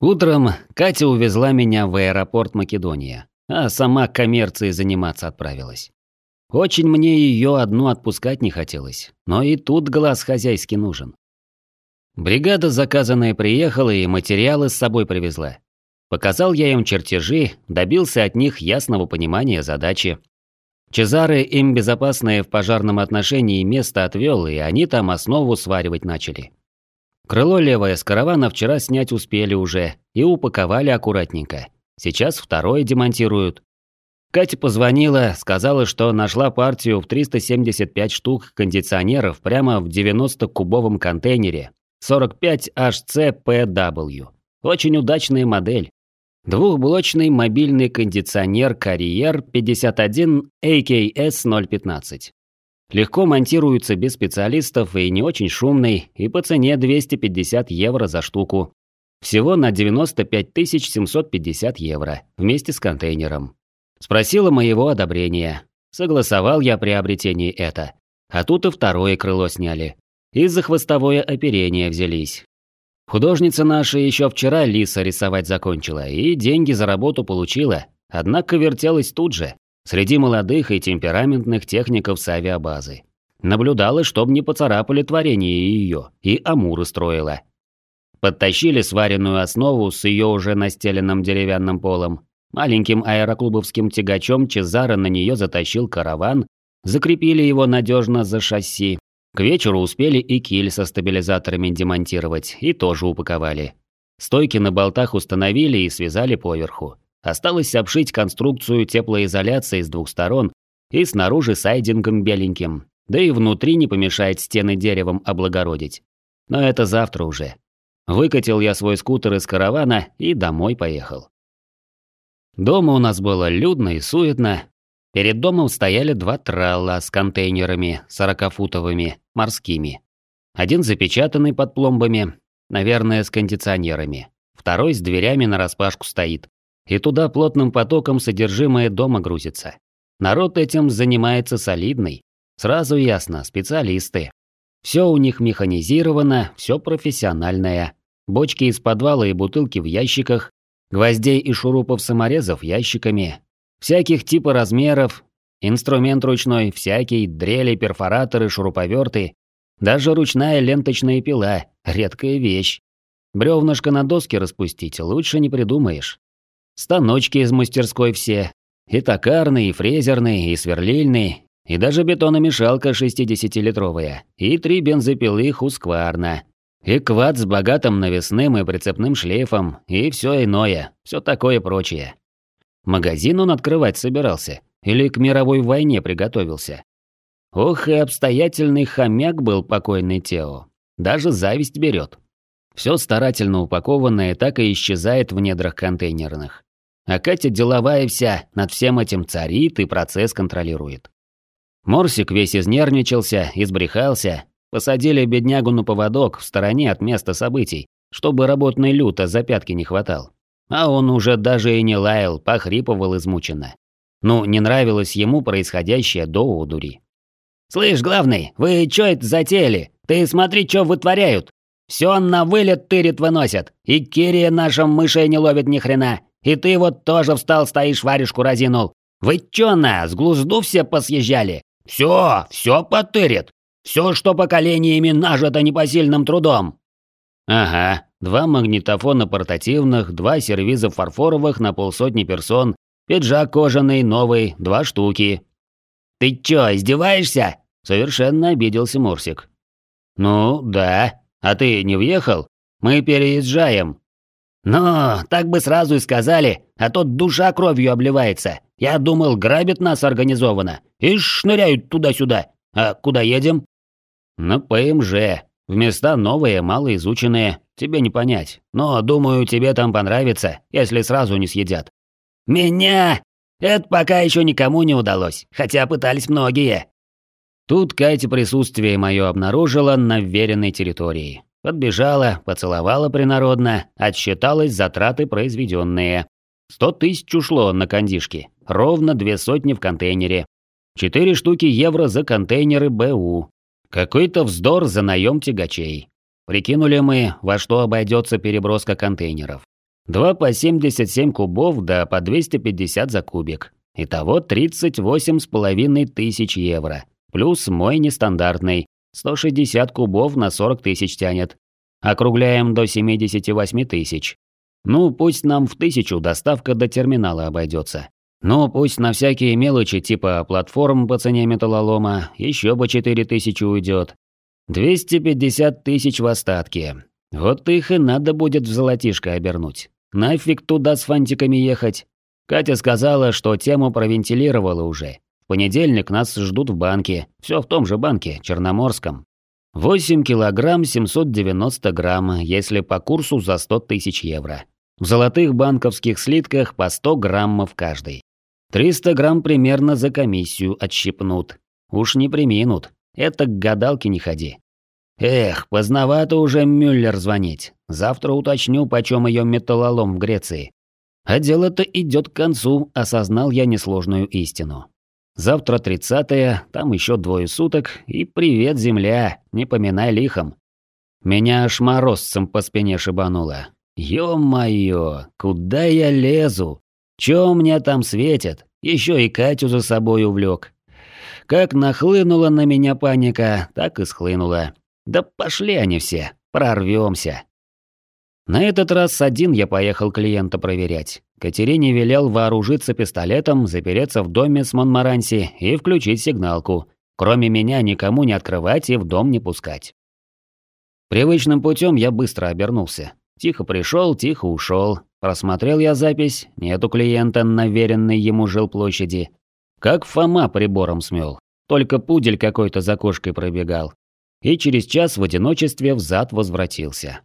Утром Катя увезла меня в аэропорт Македония, а сама коммерцией заниматься отправилась. Очень мне ее одну отпускать не хотелось, но и тут глаз хозяйский нужен. Бригада заказанная приехала и материалы с собой привезла. Показал я им чертежи, добился от них ясного понимания задачи. Чезары им безопасное в пожарном отношении место отвел, и они там основу сваривать начали. Крыло левое с каравана вчера снять успели уже и упаковали аккуратненько. Сейчас второе демонтируют. Катя позвонила, сказала, что нашла партию в 375 штук кондиционеров прямо в 90-кубовом контейнере 45HCPW. Очень удачная модель. Двухблочный мобильный кондиционер Carrier 51 AKS 015. Легко монтируется без специалистов и не очень шумный, и по цене 250 евро за штуку. Всего на 95 750 евро, вместе с контейнером. Спросила моего одобрения. Согласовал я приобретение это. А тут и второе крыло сняли. И за хвостовое оперение взялись. Художница наша еще вчера лиса рисовать закончила и деньги за работу получила, однако вертелась тут же, среди молодых и темпераментных техников с авиабазы. Наблюдала, чтоб не поцарапали творение ее, и амуры строила. Подтащили сваренную основу с ее уже настеленным деревянным полом. Маленьким аэроклубовским тягачом Чезаро на нее затащил караван, закрепили его надежно за шасси, к вечеру успели и киль со стабилизаторами демонтировать и тоже упаковали. Стойки на болтах установили и связали поверху. Осталось обшить конструкцию теплоизоляции с двух сторон и снаружи сайдингом беленьким. Да и внутри не помешает стены деревом облагородить. Но это завтра уже. Выкатил я свой скутер из каравана и домой поехал. Дома у нас было людно и суетно, Перед домом стояли два тралла с контейнерами, сорокафутовыми, морскими. Один запечатанный под пломбами, наверное, с кондиционерами. Второй с дверями нараспашку стоит. И туда плотным потоком содержимое дома грузится. Народ этим занимается солидный. Сразу ясно, специалисты. Все у них механизировано, все профессиональное. Бочки из подвала и бутылки в ящиках, гвоздей и шурупов-саморезов ящиками, Всяких типа размеров, инструмент ручной, всякий, дрели, перфораторы, шуруповерты, даже ручная ленточная пила – редкая вещь. Бревнышко на доске распустить лучше не придумаешь. Станочки из мастерской все. И токарный, и фрезерный, и сверлильный, и даже бетономешалка 60-литровая, и три бензопилы Хускварна, и квад с богатым навесным и прицепным шлейфом, и все иное, все такое прочее. Магазин он открывать собирался или к мировой войне приготовился. Ох и обстоятельный хомяк был покойный Тео. Даже зависть берет. Все старательно упакованное так и исчезает в недрах контейнерных. А Катя деловая вся, над всем этим царит и процесс контролирует. Морсик весь изнервничался, избрехался. Посадили беднягу на поводок в стороне от места событий, чтобы работной люто за пятки не хватал. А он уже даже и не лаял, похрипывал измученно. Ну, не нравилось ему происходящее до удури. «Слышь, главный, вы чё это затеяли? Ты смотри, чё вытворяют. Всё на вылет тырит выносят, и Кирия нашим мышей не ловит ни хрена. И ты вот тоже встал, стоишь, варежку разинул. Вы чё на, с глузду все посъезжали? Всё, всё потырит. Всё, что поколениями нажито непосильным трудом». «Ага, два магнитофона портативных, два сервиза фарфоровых на полсотни персон, пиджак кожаный, новый, два штуки. «Ты чё, издеваешься?» – совершенно обиделся Мурсик. «Ну, да. А ты не въехал? Мы переезжаем». «Ну, так бы сразу и сказали, а то душа кровью обливается. Я думал, грабят нас организованно и шныряют туда-сюда. А куда едем?» «На ПМЖ. В места новые, малоизученные, тебе не понять. Но, думаю, тебе там понравится, если сразу не съедят». «Меня? Это пока еще никому не удалось, хотя пытались многие». Тут Катя присутствие мое обнаружила на веренной территории. Подбежала, поцеловала принародно, отсчиталась затраты произведенные. Сто тысяч ушло на кондишки, ровно две сотни в контейнере. Четыре штуки евро за контейнеры БУ, какой-то вздор за наем тягачей. Прикинули мы, во что обойдется переброска контейнеров. Два по 77 кубов, да по 250 за кубик. Итого 38 с половиной тысяч евро. Плюс мой нестандартный. 160 кубов на 40 тысяч тянет. Округляем до 78 тысяч. Ну, пусть нам в тысячу доставка до терминала обойдется. Ну, пусть на всякие мелочи типа платформ по цене металлолома еще по 4 тысячи уйдет. 250 тысяч в остатке. Вот их и надо будет в золотишко обернуть. Нафиг туда с фантиками ехать? Катя сказала, что тему провентилировала уже. Понедельник нас ждут в банке. Все в том же банке, Черноморском. 8 килограмм 790 грамм, если по курсу за 100 тысяч евро. В золотых банковских слитках по 100 граммов каждый. 300 грамм примерно за комиссию отщипнут. Уж не приминут. Это к гадалке не ходи. Эх, поздновато уже Мюллер звонить. Завтра уточню, почем ее металлолом в Греции. А дело-то идет к концу, осознал я несложную истину. Завтра тридцатое, там еще двое суток, и привет, земля, не поминай лихом. Меня аж морозцем по спине шибануло. Ё-моё, куда я лезу? Чё мне там светит? Еще и Катю за собой увлек. Как нахлынула на меня паника, так и схлынула. Да пошли они все, прорвемся. На этот раз один я поехал клиента проверять. Катерине велел вооружиться пистолетом, запереться в доме с Монмаранси и включить сигналку. Кроме меня никому не открывать и в дом не пускать. Привычным путем я быстро обернулся. Тихо пришел, тихо ушел. Просмотрел я запись, нету клиента на веренной ему жилплощади. Как Фома прибором смел. Только пудель какой-то за кошкой пробегал. И через час в одиночестве взад возвратился.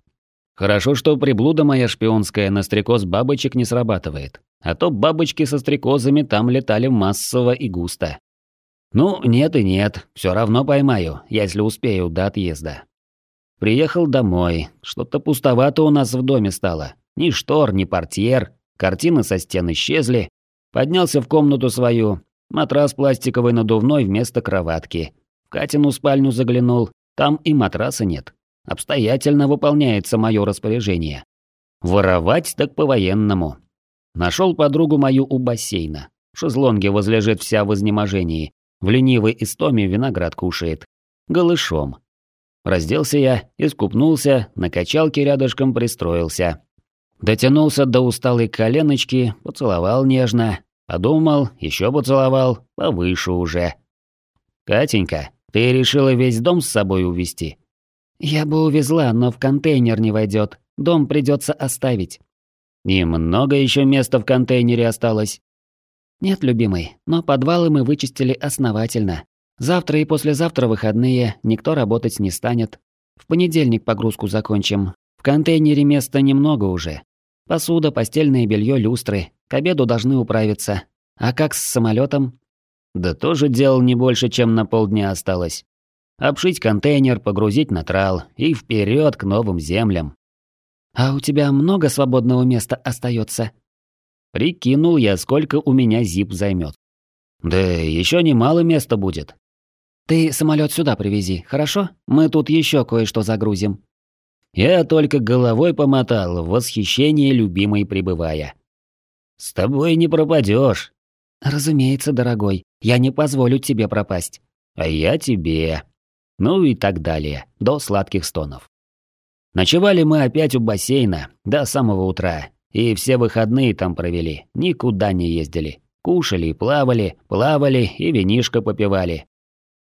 Хорошо, что приблуда моя шпионская на стрекоз бабочек не срабатывает. А то бабочки со стрекозами там летали массово и густо. Ну, нет и нет, все равно поймаю, если успею до отъезда. Приехал домой. Что-то пустовато у нас в доме стало. Ни штор, ни портьер. Картины со стен исчезли. Поднялся в комнату свою. Матрас пластиковый надувной вместо кроватки. В Катину спальню заглянул. Там и матраса нет. Обстоятельно выполняется мое распоряжение. Воровать так по-военному. Нашел подругу мою у бассейна. В шезлонге возлежит вся в изнеможении. В ленивой истоме виноград кушает. Голышом. Разделся я, искупнулся, на качалке рядышком пристроился. Дотянулся до усталой коленочки, поцеловал нежно, подумал, еще поцеловал, повыше уже. «Катенька, ты решила весь дом с собой увезти?» «Я бы увезла, но в контейнер не войдет. Дом придется оставить». «И много еще места в контейнере осталось?» «Нет, любимый, но подвалы мы вычистили основательно. Завтра и послезавтра выходные, никто работать не станет. В понедельник погрузку закончим. В контейнере места немного уже. Посуда, постельное белье, люстры. К обеду должны управиться. А как с самолетом? Да тоже дел не больше, чем на полдня осталось. Обшить контейнер, погрузить на трал и вперед к новым землям. А у тебя много свободного места остается? Прикинул я, сколько у меня зип займет. Да еще немало места будет. Ты самолет сюда привези, хорошо? Мы тут еще кое-что загрузим». Я только головой помотал, в восхищении любимой пребывая. «С тобой не пропадешь. «Разумеется, дорогой, я не позволю тебе пропасть». «А я тебе». Ну и так далее, до сладких стонов. Ночевали мы опять у бассейна до самого утра, и все выходные там провели, никуда не ездили. Кушали и плавали, плавали и винишко попивали.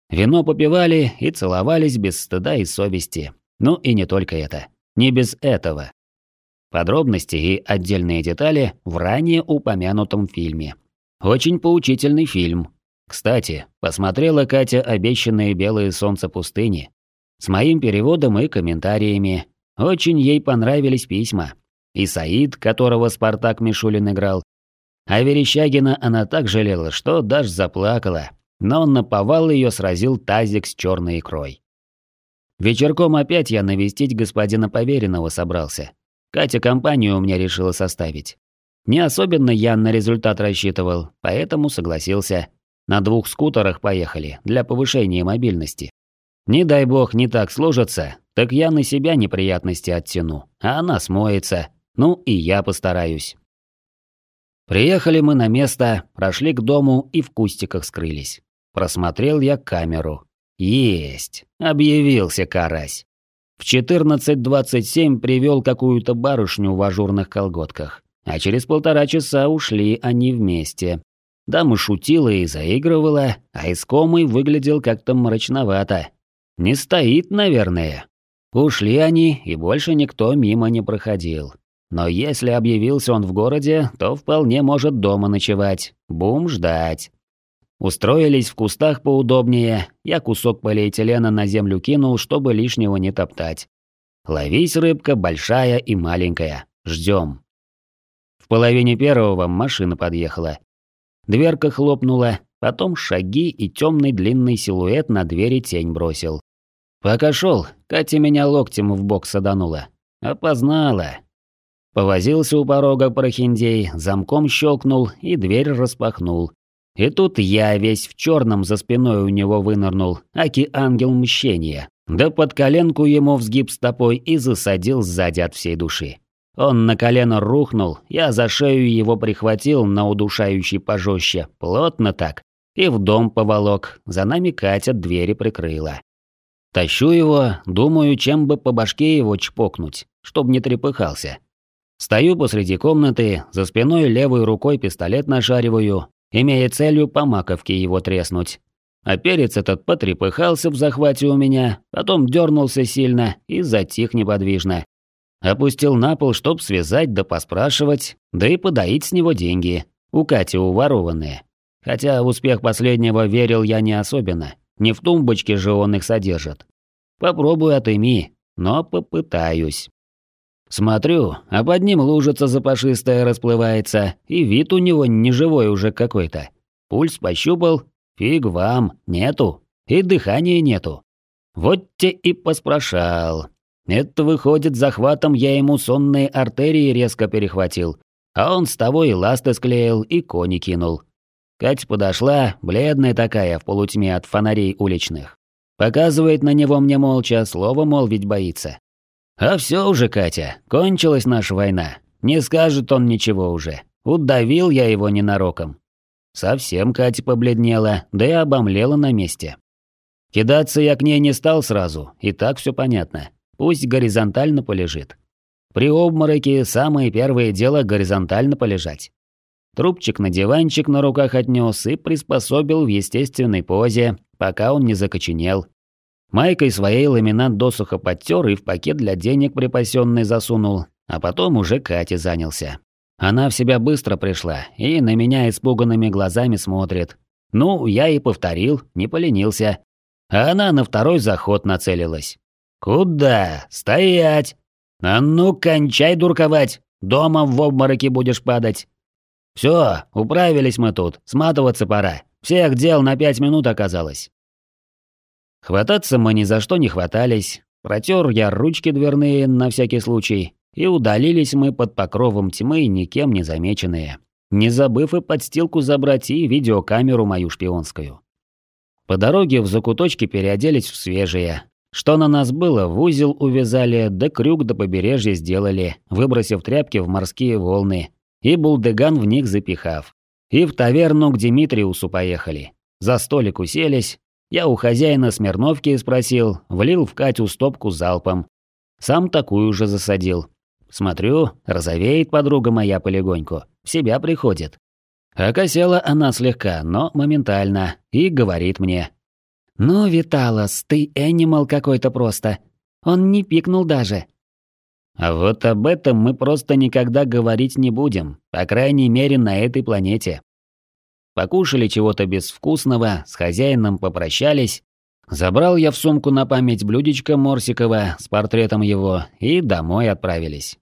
Вино попивали и целовались без стыда и совести. Ну и не только это. Не без этого. Подробности и отдельные детали в ранее упомянутом фильме. Очень поучительный фильм. Кстати, посмотрела Катя обещанные белые солнца пустыни. С моим переводом и комментариями. Очень ей понравились письма. И Саид, которого Спартак Мишулин играл. А Верещагина она так жалела, что даже заплакала, но наповал ее сразил тазик с черной икрой. Вечерком опять я навестить господина поверенного собрался. Катя компанию у меня решила составить. Не особенно я на результат рассчитывал, поэтому согласился. На двух скутерах поехали, для повышения мобильности. Не дай бог не так сложится, так я на себя неприятности оттяну, а она смоется. Ну и я постараюсь. Приехали мы на место, прошли к дому и в кустиках скрылись. Просмотрел я камеру. Есть, объявился карась. В 14.27 привел какую-то барышню в ажурных колготках, а через полтора часа ушли они вместе. Дама шутила и заигрывала, а искомый выглядел как-то мрачновато. Не стоит, наверное. Ушли они, и больше никто мимо не проходил. Но если объявился он в городе, то вполне может дома ночевать. Бум ждать. Устроились в кустах поудобнее, я кусок полиэтилена на землю кинул, чтобы лишнего не топтать. Ловись, рыбка, большая и маленькая. Ждем. В половине первого машина подъехала. Дверка хлопнула, потом шаги и темный длинный силуэт на двери тень бросил. Пока шел, Катя меня локтем в бок саданула. Опознала. Повозился у порога прохиндей, замком щелкнул и дверь распахнул. И тут я весь в черном за спиной у него вынырнул, аки ангел мщения. Да под коленку ему взгиб стопой и засадил сзади от всей души. Он на колено рухнул, я за шею его прихватил на удушающий пожестче, плотно так, и в дом поволок, за нами Катя двери прикрыла. Тащу его, думаю, чем бы по башке его чпокнуть, чтоб не трепыхался. Стою посреди комнаты, за спиной левой рукой пистолет нашариваю, имея целью по маковке его треснуть. А перец этот потрепыхался в захвате у меня, потом дернулся сильно и затих неподвижно, Опустил на пол, чтоб связать да поспрашивать, да и подоить с него деньги. У Кати уворованные. Хотя в успех последнего верил я не особенно. Не в тумбочке же он их содержит. Попробую отыми, но попытаюсь. Смотрю, а под ним лужица запашистая расплывается, и вид у него неживой уже какой-то. Пульс пощупал, фиг вам, нету, и дыхания нету. Вот те и поспрашал. Это выходит, захватом я ему сонные артерии резко перехватил, а он с того и ласты склеил, и кони кинул. Катя подошла, бледная такая, в полутьме от фонарей уличных. Показывает на него мне молча, слово молвить боится. А все уже, Катя, кончилась наша война. Не скажет он ничего уже. Удавил я его ненароком. Совсем Катя побледнела, да и обомлела на месте. Кидаться я к ней не стал сразу, и так все понятно. Пусть горизонтально полежит. При обмороке самое первое дело горизонтально полежать. Трубчик на диванчик на руках отнес и приспособил в естественной позе, пока он не закоченел. Майкой своей ламинат досуха подтер и в пакет для денег припасенный засунул, а потом уже Катя занялся. Она в себя быстро пришла и на меня испуганными глазами смотрит. Ну, я и повторил, не поленился. А она на второй заход нацелилась. «Куда? Стоять! А ну, кончай дурковать! Дома в обмороке будешь падать!» «Все, управились мы тут, сматываться пора. Всех дел на пять минут оказалось». Хвататься мы ни за что не хватались. Протер я ручки дверные на всякий случай, и удалились мы под покровом тьмы, никем не замеченные, не забыв и подстилку забрать и видеокамеру мою шпионскую. По дороге в закуточке переоделись в свежие, что на нас было, в узел увязали, да крюк до побережья сделали, выбросив тряпки в морские волны, и булдыган в них запихав. И в таверну к Димитриусу поехали. За столик уселись. Я у хозяина Смирновки спросил, влил в Катю стопку залпом. Сам такую же засадил. Смотрю, розовеет подруга моя полегоньку, в себя приходит. Окосела она слегка, но моментально, и говорит мне. «Ну, Виталос, ты энимал какой-то просто. Он не пикнул даже». «А вот об этом мы просто никогда говорить не будем, по крайней мере на этой планете». Покушали чего-то безвкусного, с хозяином попрощались. Забрал я в сумку на память блюдечко Морсикова с портретом его и домой отправились.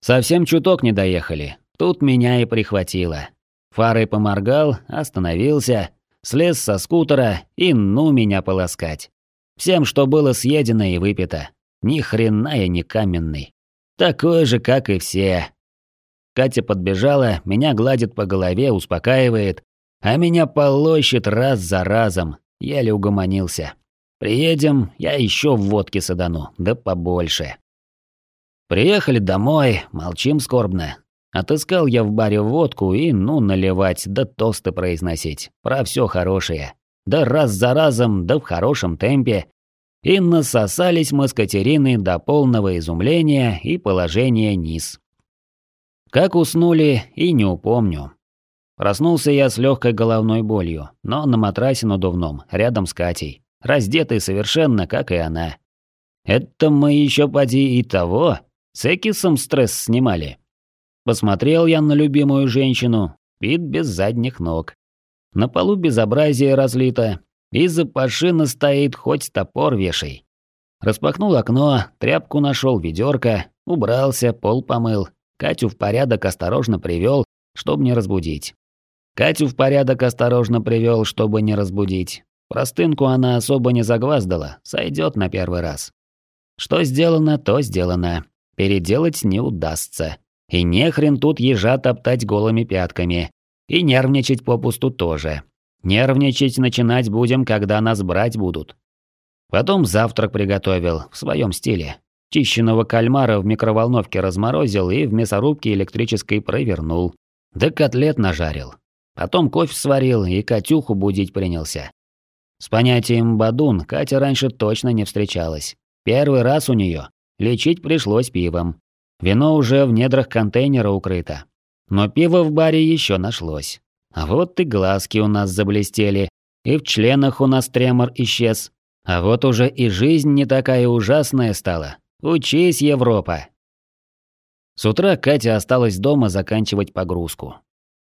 Совсем чуток не доехали, тут меня и прихватило. Фарой поморгал, остановился, слез со скутера и ну меня полоскать. Всем, что было съедено и выпито. Ни хрена я не каменный. Такой же, как и все. Катя подбежала, меня гладит по голове, успокаивает, а меня полощет раз за разом. Еле угомонился. Приедем, я еще в водке садану, да побольше. Приехали домой, молчим скорбно. Отыскал я в баре водку и, ну, наливать, да тосты произносить. Про все хорошее. Да раз за разом, да в хорошем темпе. И насосались мы с Катериной до полного изумления и положения низ. Как уснули, и не упомню. Проснулся я с легкой головной болью, но на матрасе надувном, рядом с Катей. Раздетый совершенно, как и она. Это мы еще поди и того, с Экисом стресс снимали. Посмотрел я на любимую женщину, вид без задних ног. На полу безобразие разлито, из-за пашина стоит хоть топор вешай. Распахнул окно, тряпку нашел, ведерко, убрался, пол помыл. Катю в порядок осторожно привел, чтобы не разбудить. Катю в порядок осторожно привел, чтобы не разбудить. Простынку она особо не загваздала, сойдет на первый раз. Что сделано, то сделано переделать не удастся. И не хрен тут ежа топтать голыми пятками. И нервничать попусту тоже. Нервничать начинать будем, когда нас брать будут. Потом завтрак приготовил, в своем стиле. Чищенного кальмара в микроволновке разморозил и в мясорубке электрической провернул. Да котлет нажарил. Потом кофе сварил и Катюху будить принялся. С понятием «бадун» Катя раньше точно не встречалась. Первый раз у нее. Лечить пришлось пивом. Вино уже в недрах контейнера укрыто. Но пиво в баре еще нашлось. А вот и глазки у нас заблестели, и в членах у нас тремор исчез. А вот уже и жизнь не такая ужасная стала. Учись, Европа! С утра Катя осталась дома заканчивать погрузку.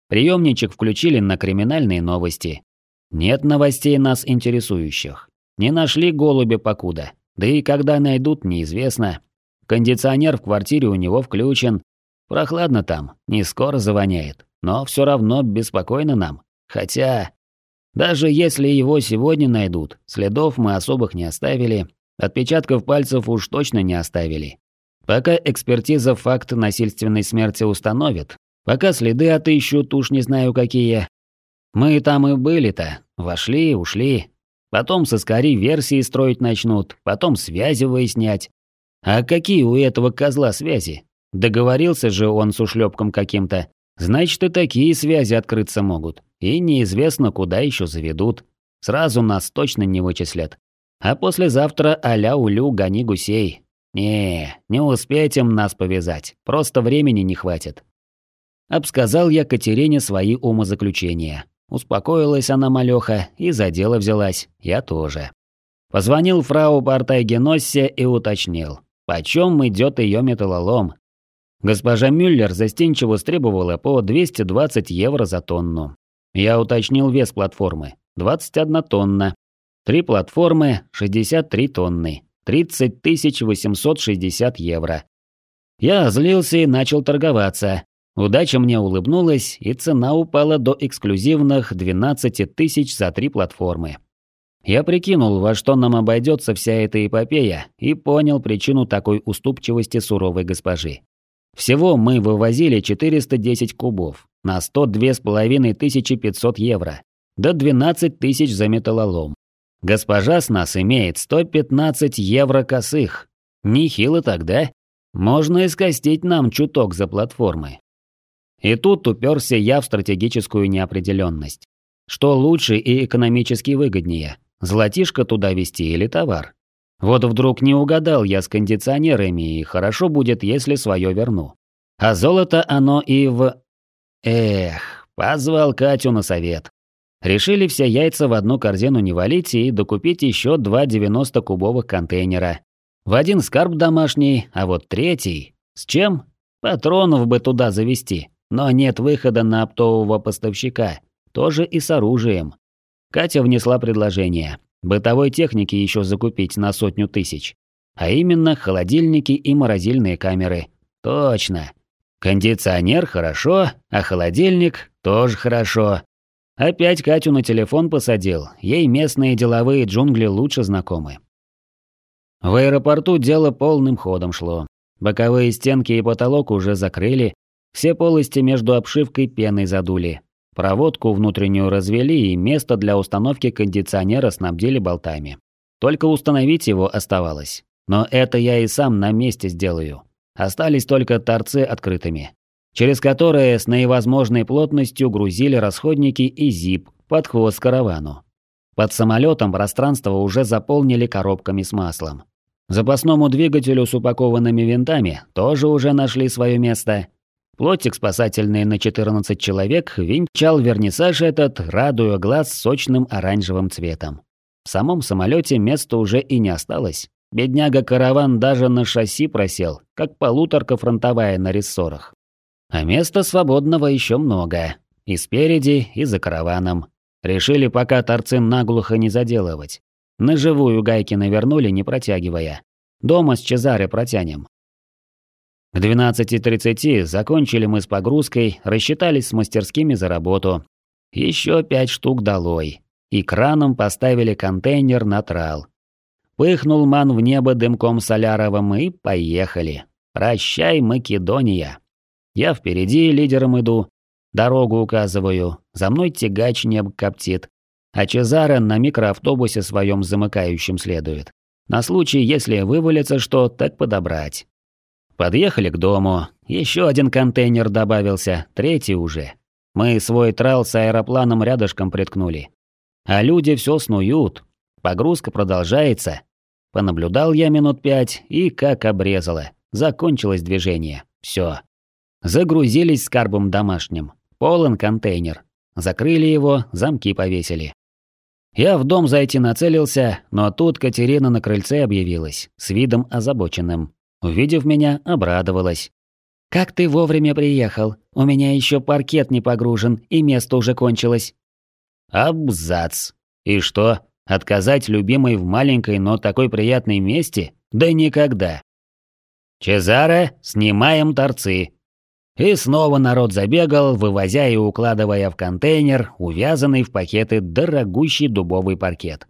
Приемничек включили на криминальные новости. Нет новостей нас интересующих. Не нашли голубя покуда. Да и когда найдут, неизвестно. Кондиционер в квартире у него включен. Прохладно там, не скоро завоняет. Но все равно беспокойно нам. Хотя... Даже если его сегодня найдут, следов мы особых не оставили. Отпечатков пальцев уж точно не оставили. Пока экспертиза факт насильственной смерти установит, пока следы отыщут, уж не знаю какие. Мы там и были-то, вошли, ушли, Потом соскари версии строить начнут, потом связи выяснять. А какие у этого козла связи? Договорился же он с ушлепком каким-то. Значит, и такие связи открыться могут. И неизвестно, куда еще заведут. Сразу нас точно не вычислят. А послезавтра аля-улю гони гусей. Не, не успеем им нас повязать. Просто времени не хватит. Обсказал я Катерине свои умозаключения. Успокоилась она малёха и за дело взялась, я тоже. Позвонил фрау Бартайгеноссе и уточнил, почем идет ее металлолом. Госпожа Мюллер застенчиво стребовала по 220 евро за тонну. Я уточнил вес платформы – 21 тонна. Три платформы – 63 тонны, 30 860 евро. Я злился и начал торговаться, Удача мне улыбнулась, и цена упала до эксклюзивных 12 тысяч за три платформы. Я прикинул, во что нам обойдется вся эта эпопея, и понял причину такой уступчивости суровой госпожи. Всего мы вывозили 410 кубов на 102 500 евро, до 12 тысяч за металлолом. Госпожа с нас имеет 115 евро косых. Нехило тогда. Можно и скостить нам чуток за платформы. И тут уперся я в стратегическую неопределенность. Что лучше и экономически выгоднее? Золотишко туда везти или товар? Вот вдруг не угадал я с кондиционерами, и хорошо будет, если свое верну. А золото оно и в... Эх, позвал Катю на совет. Решили все яйца в одну корзину не валить и докупить еще два 90-кубовых контейнера. В один скарб домашний, а вот третий... С чем? Патронов бы туда завести. Но нет выхода на оптового поставщика, тоже и с оружием. Катя внесла предложение. Бытовой техники еще закупить на сотню тысяч. А именно холодильники и морозильные камеры. Точно. Кондиционер хорошо, а холодильник тоже хорошо. Опять Катю на телефон посадил, ей местные деловые джунгли лучше знакомы. В аэропорту дело полным ходом шло. Боковые стенки и потолок уже закрыли, все полости между обшивкой пеной задули. Проводку внутреннюю развели и место для установки кондиционера снабдили болтами. Только установить его оставалось. Но это я и сам на месте сделаю. Остались только торцы открытыми, через которые с наивозможной плотностью грузили расходники и зип под хвост каравану. Под самолетом пространство уже заполнили коробками с маслом. Запасному двигателю с упакованными винтами тоже уже нашли свое место. Плотик спасательный на 14 человек венчал вернисаж этот, радуя глаз сочным оранжевым цветом. В самом самолете места уже и не осталось. Бедняга-караван даже на шасси просел, как полуторка фронтовая на рессорах. А места свободного еще много. И спереди, и за караваном. Решили пока торцы наглухо не заделывать. На живую гайки навернули, не протягивая. Дома с Чезаре протянем. К 12.30 закончили мы с погрузкой, рассчитались с мастерскими за работу. Еще пять штук долой. И краном поставили контейнер на трал. Пыхнул ман в небо дымком соляровым и поехали. Прощай, Македония. Я впереди лидером иду, Дорогу указываю, за мной тягач неб коптит, а Чезаре на микроавтобусе своем замыкающем следует. На случай, если вывалится что, так подобрать. Подъехали к дому, еще один контейнер добавился, третий уже. Мы свой трал с аэропланом рядышком приткнули. А люди все снуют, погрузка продолжается. Понаблюдал я минут пять и как обрезало. Закончилось движение. Все. Загрузились с карбом домашним. Полон контейнер. Закрыли его, замки повесили. Я в дом зайти нацелился, но тут Катерина на крыльце объявилась, с видом озабоченным. Увидев меня, обрадовалась. «Как ты вовремя приехал? У меня еще паркет не погружен, и место уже кончилось». «Абзац! И что, отказать любимой в маленькой, но такой приятной месте? Да никогда!» «Чезаре, снимаем торцы!» И снова народ забегал, вывозя и укладывая в контейнер, увязанный в пакеты дорогущий дубовый паркет.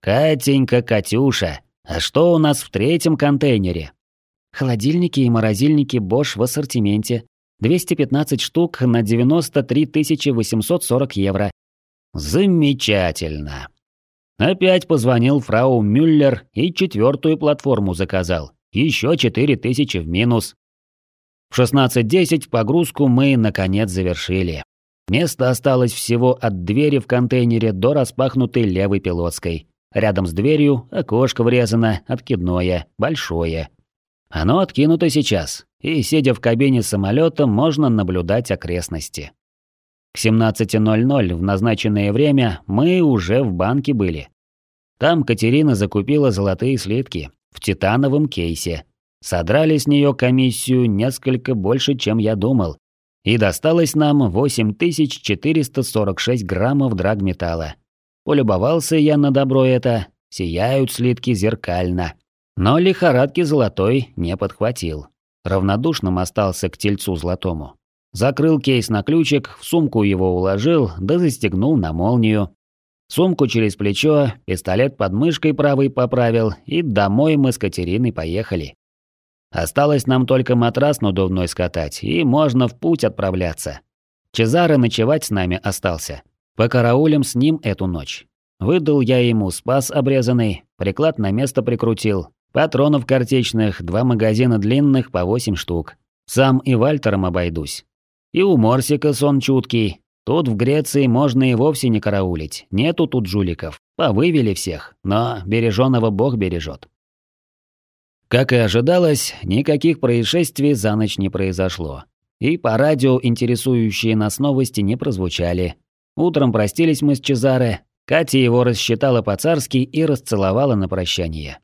«Катенька, Катюша, а что у нас в третьем контейнере?» Холодильники и морозильники Bosch в ассортименте. 215 штук на 93 840 евро. Замечательно. Опять позвонил фрау Мюллер и четвертую платформу заказал. Еще 4000 в минус. В 16.10 погрузку мы, наконец, завершили. Место осталось всего от двери в контейнере до распахнутой левой пилотской. Рядом с дверью окошко врезано, откидное, большое. Оно откинуто сейчас, и, сидя в кабине самолета, можно наблюдать окрестности. К 17.00 в назначенное время мы уже в банке были. Там Катерина закупила золотые слитки в титановом кейсе, Содрали с нее комиссию несколько больше, чем я думал. И досталось нам 8446 граммов драгметалла. Полюбовался я на добро это, сияют слитки зеркально. Но лихорадки золотой не подхватил. Равнодушным остался к тельцу золотому. Закрыл кейс на ключик, в сумку его уложил, да застегнул на молнию. Сумку через плечо, пистолет под мышкой правой поправил, и домой мы с Катериной поехали. Осталось нам только матрас надувной скатать, и можно в путь отправляться. Чезаро ночевать с нами остался. Покараулим с ним эту ночь. Выдал я ему спас обрезанный, приклад на место прикрутил, патронов картечных, два магазина длинных по восемь штук. Сам и Вальтером обойдусь. И у Морсика сон чуткий. Тут в Греции можно и вовсе не караулить, нету тут жуликов. Повывели всех, но береженого Бог бережет. Как и ожидалось, никаких происшествий за ночь не произошло. И по радио интересующие нас новости не прозвучали. Утром простились мы с Чезаре, Катя его рассчитала по-царски и расцеловала на прощание.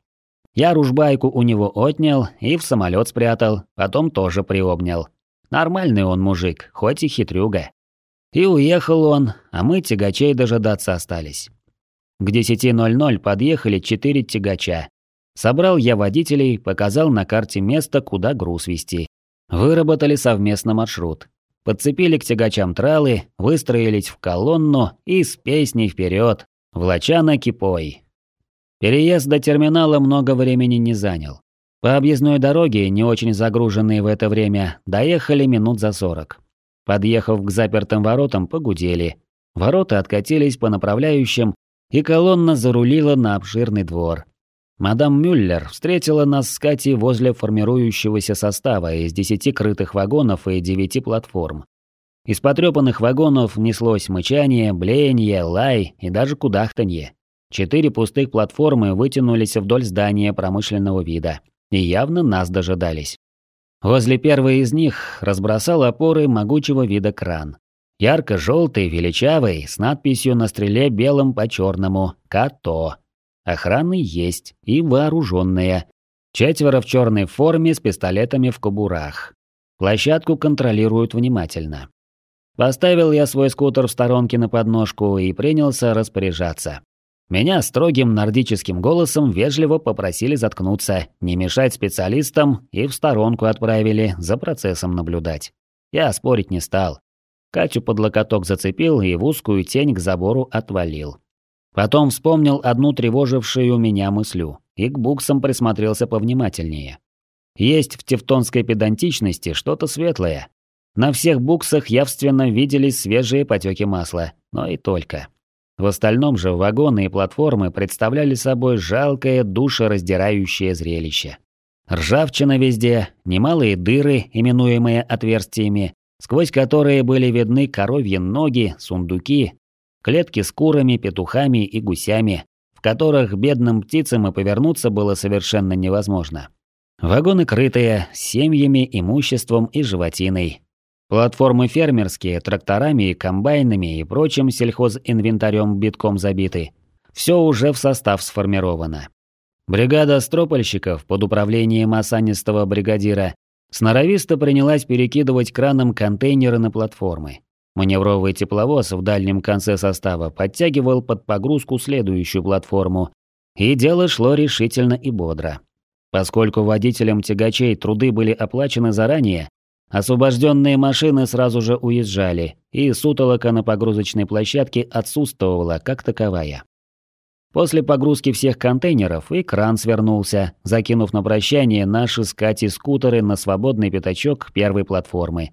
Я ружбайку у него отнял и в самолет спрятал, потом тоже приобнял. Нормальный он мужик, хоть и хитрюга. И уехал он, а мы тягачей дожидаться остались. К 10.00 подъехали четыре тягача, Собрал я водителей, показал на карте место, куда груз везти. Выработали совместно маршрут. Подцепили к тягачам тралы, выстроились в колонну и с песней вперед, влача на кипой. Переезд до терминала много времени не занял. По объездной дороге, не очень загруженные в это время, доехали минут за сорок. Подъехав к запертым воротам, погудели. Ворота откатились по направляющим, и колонна зарулила на обширный двор. Мадам Мюллер встретила нас с Катей возле формирующегося состава из десяти крытых вагонов и девяти платформ. Из потрепанных вагонов неслось мычание, блеяние, лай и даже кудахтанье. Четыре пустых платформы вытянулись вдоль здания промышленного вида и явно нас дожидались. Возле первой из них разбросал опоры могучего вида кран. Ярко-желтый, величавый, с надписью на стреле белым по черному «КАТО». Охраны есть и вооруженные. Четверо в черной форме с пистолетами в кобурах. Площадку контролируют внимательно. Поставил я свой скутер в сторонке на подножку и принялся распоряжаться. Меня строгим нордическим голосом вежливо попросили заткнуться, не мешать специалистам и в сторонку отправили за процессом наблюдать. Я спорить не стал. Катю под локоток зацепил и в узкую тень к забору отвалил. Потом вспомнил одну тревожившую меня мыслю и к буксам присмотрелся повнимательнее. Есть в тевтонской педантичности что-то светлое, на всех буксах явственно виделись свежие потеки масла, но и только. В остальном же вагоны и платформы представляли собой жалкое, душераздирающее зрелище. Ржавчина везде, немалые дыры, именуемые отверстиями, сквозь которые были видны коровьи ноги, сундуки, клетки с курами, петухами и гусями, в которых бедным птицам и повернуться было совершенно невозможно. Вагоны крытые, с семьями, имуществом и животиной, Платформы фермерские, тракторами и комбайнами и прочим сельхозинвентарем битком забиты. Все уже в состав сформировано. Бригада стропольщиков под управлением осанистого бригадира сноровисто принялась перекидывать краном контейнеры на платформы. Маневровый тепловоз в дальнем конце состава подтягивал под погрузку следующую платформу, и дело шло решительно и бодро. Поскольку водителям тягачей труды были оплачены заранее, Освобожденные машины сразу же уезжали, и сутолока на погрузочной площадке отсутствовала как таковая. После погрузки всех контейнеров и кран свернулся, закинув на прощание наши с Катей скутеры на свободный пятачок первой платформы.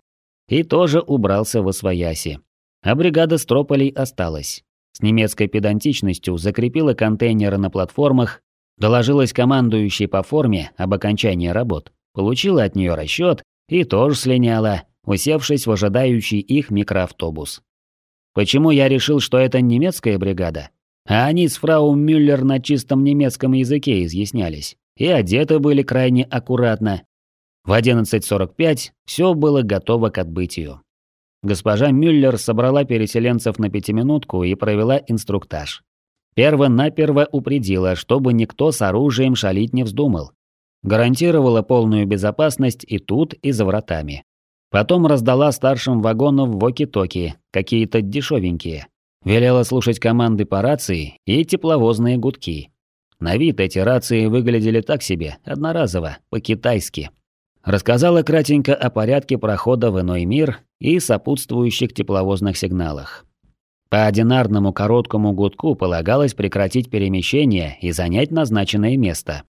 И тоже убрался во свояси. А бригада строполей осталась. С немецкой педантичностью закрепила контейнеры на платформах, доложилась командующей по форме об окончании работ, получила от нее расчет и тоже слиняла, усевшись в ожидающий их микроавтобус. Почему я решил, что это немецкая бригада? А они с фрау Мюллер на чистом немецком языке изъяснялись. И одеты были крайне аккуратно. В 11.45 все было готово к отбытию. Госпожа Мюллер собрала переселенцев на пятиминутку и провела инструктаж. Перво-наперво упредила, чтобы никто с оружием шалить не вздумал, гарантировала полную безопасность и тут, и за вратами. Потом раздала старшим вагонам воки-токи, какие-то дешевенькие. Велела слушать команды по рации и тепловозные гудки. На вид эти рации выглядели так себе, одноразово, по-китайски. Рассказала кратенько о порядке прохода в иной мир и сопутствующих тепловозных сигналах. По одинарному короткому гудку полагалось прекратить перемещение и занять назначенное место.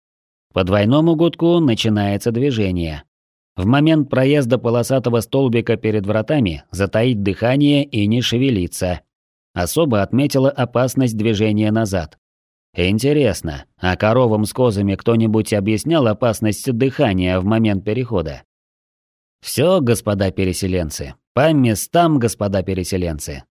По двойному гудку начинается движение. В момент проезда полосатого столбика перед вратами затаить дыхание и не шевелиться. Особо отметила опасность движения назад. Интересно, а коровам с козами кто-нибудь объяснял опасность дыхания в момент перехода? Все, господа переселенцы, по местам, господа переселенцы.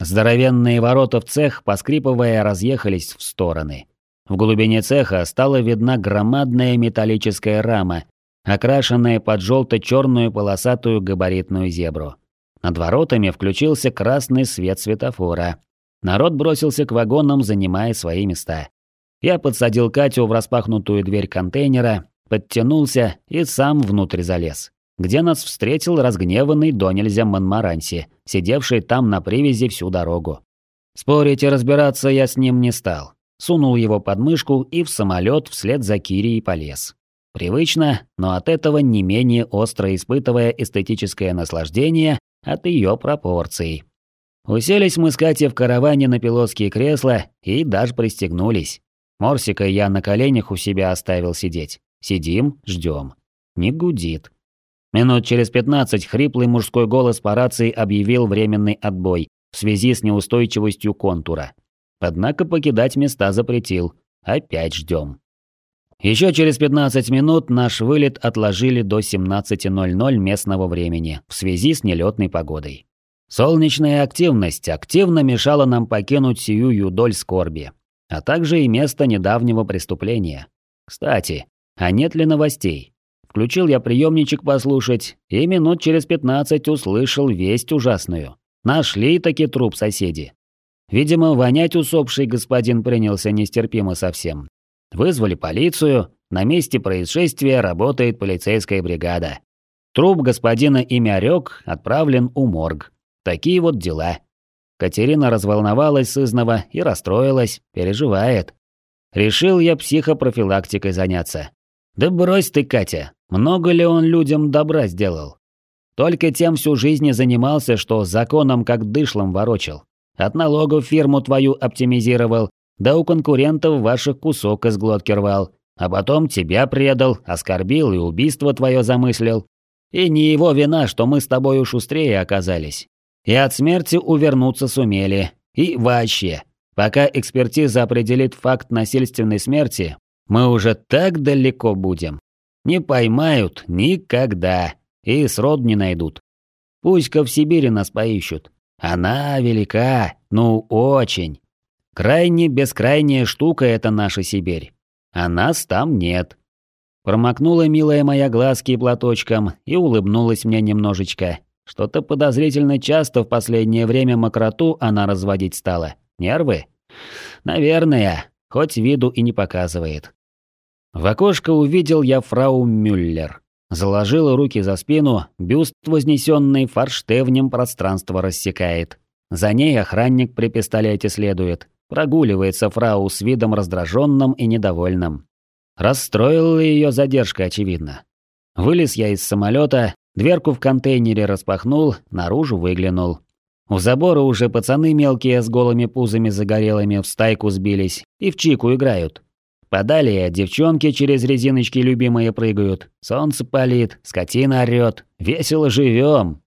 Здоровенные ворота в цех, поскрипывая, разъехались в стороны. В глубине цеха стала видна громадная металлическая рама, окрашенная под желто-черную полосатую габаритную зебру. Над воротами включился красный свет светофора. Народ бросился к вагонам, занимая свои места. Я подсадил Катю в распахнутую дверь контейнера, подтянулся и сам внутрь залез, где нас встретил разгневанный до нельзя Монмаранси, сидевший там на привязи всю дорогу. Спорить и разбираться я с ним не стал сунул его под мышку и в самолет вслед за Кирией полез. Привычно, но от этого не менее остро испытывая эстетическое наслаждение от ее пропорций. Уселись мы с Катей в караване на пилотские кресла и даже пристегнулись. Морсика я на коленях у себя оставил сидеть. Сидим, ждем. Не гудит. Минут через пятнадцать хриплый мужской голос по рации объявил временный отбой в связи с неустойчивостью контура. Однако покидать места запретил. Опять ждем. Еще через 15 минут наш вылет отложили до 17.00 местного времени в связи с нелетной погодой. Солнечная активность активно мешала нам покинуть сию доль скорби, а также и место недавнего преступления. Кстати, а нет ли новостей? Включил я приемничек послушать, и минут через 15 услышал весть ужасную. Нашли таки труп соседи. Видимо, вонять усопший господин принялся нестерпимо совсем, Вызвали полицию, на месте происшествия работает полицейская бригада. Труп господина Имярёк отправлен у морг. Такие вот дела. Катерина разволновалась сызново и расстроилась, переживает. Решил я психопрофилактикой заняться. Да брось ты, Катя, много ли он людям добра сделал? Только тем всю жизнь занимался, что законом как дышлом ворочил. От налогов фирму твою оптимизировал, да у конкурентов ваших кусок из глотки рвал, а потом тебя предал, оскорбил и убийство твое замыслил. И не его вина, что мы с тобою шустрее оказались. И от смерти увернуться сумели. И вообще, пока экспертиза определит факт насильственной смерти, мы уже так далеко будем. Не поймают никогда и срод не найдут. Пусть-ка в Сибири нас поищут. Она велика, ну очень. Крайне бескрайняя штука это наша Сибирь. А нас там нет. Промокнула милая моя глазки платочком и улыбнулась мне немножечко. Что-то подозрительно часто в последнее время мокроту она разводить стала. Нервы? Наверное, хоть виду и не показывает. В окошко увидел я фрау Мюллер. Заложила руки за спину, бюст, вознесенный форштевнем, пространство рассекает. За ней охранник при пистолете следует. Прогуливается фрау с видом раздраженным и недовольным. Расстроила ее задержка, очевидно. Вылез я из самолета, дверку в контейнере распахнул, наружу выглянул. У забора уже пацаны мелкие с голыми пузами загорелыми в стайку сбились и в чику играют. Подалее девчонки через резиночки любимые прыгают, солнце палит, скотина орёт, весело живем.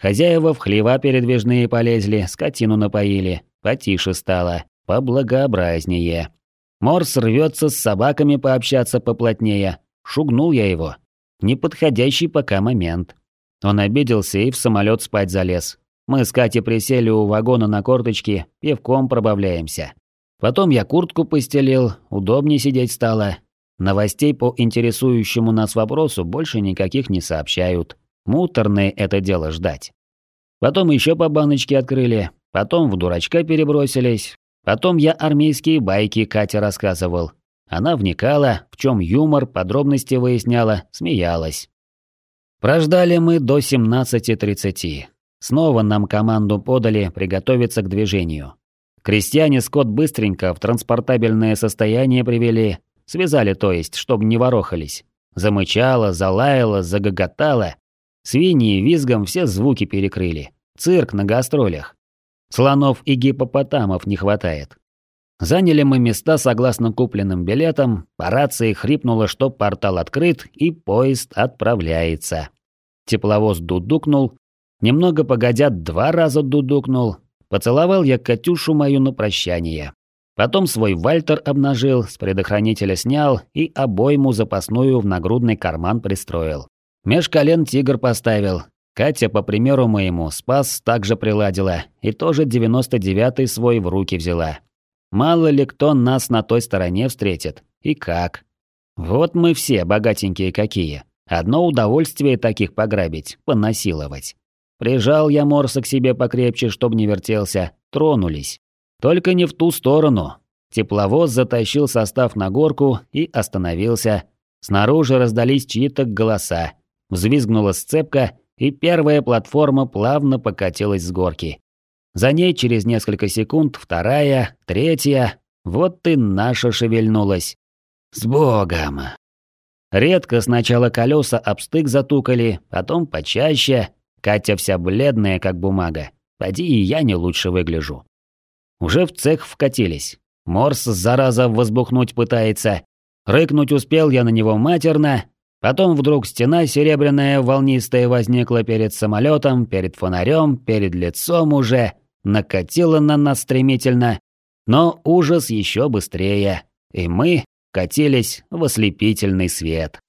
Хозяева в хлева передвижные полезли, скотину напоили, Потише стало, поблагообразнее. Морс рвется с собаками пообщаться поплотнее. Шугнул я его. Неподходящий пока момент. Он обиделся и в самолет спать залез. Мы с Катей присели у вагона на корточки, пивком пробавляемся. Потом я куртку постелил, удобнее сидеть стало. Новостей по интересующему нас вопросу больше никаких не сообщают. Муторное это дело ждать. Потом еще по баночке открыли, Потом в дурачка перебросились. Потом я армейские байки Кате рассказывал. Она вникала, в чем юмор, подробности выясняла, смеялась. Прождали мы до 17.30. Снова нам команду подали приготовиться к движению. Крестьяне скот быстренько в транспортабельное состояние привели, связали то есть, чтобы не ворохались. Замычало, залаяло, загоготало. Свиньи визгом все звуки перекрыли. Цирк на гастролях. Слонов и гипопотамов не хватает. Заняли мы места согласно купленным билетам, по рации хрипнуло, что портал открыт и поезд отправляется. Тепловоз дудукнул, немного погодя два раза дудукнул, поцеловал я Катюшу мою на прощание. Потом свой вальтер обнажил, с предохранителя снял и обойму запасную в нагрудный карман пристроил. Меж колен тигр поставил, Катя, по примеру моему, спас также приладила и тоже 99-й свой в руки взяла. Мало ли кто нас на той стороне встретит. И как. Вот мы все богатенькие какие. Одно удовольствие таких пограбить, понасиловать. Прижал я Морса к себе покрепче, чтоб не вертелся. Тронулись. Только не в ту сторону. Тепловоз затащил состав на горку и остановился. Снаружи раздались чьи-то голоса. Взвизгнула сцепка, и первая платформа плавно покатилась с горки. За ней через несколько секунд вторая, третья, вот и наша шевельнулась. С Богом! Редко сначала колеса об стык затукали, потом почаще. Катя вся бледная, как бумага. Поди и я не лучше выгляжу. Уже в цех вкатились. Морс, зараза, возбухнуть пытается. Рыкнуть успел я на него матерно, Потом вдруг стена серебряная волнистая возникла перед самолетом, перед фонарем, перед лицом уже, накатила на нас стремительно. Но ужас еще быстрее. И мы, катились в ослепительный свет.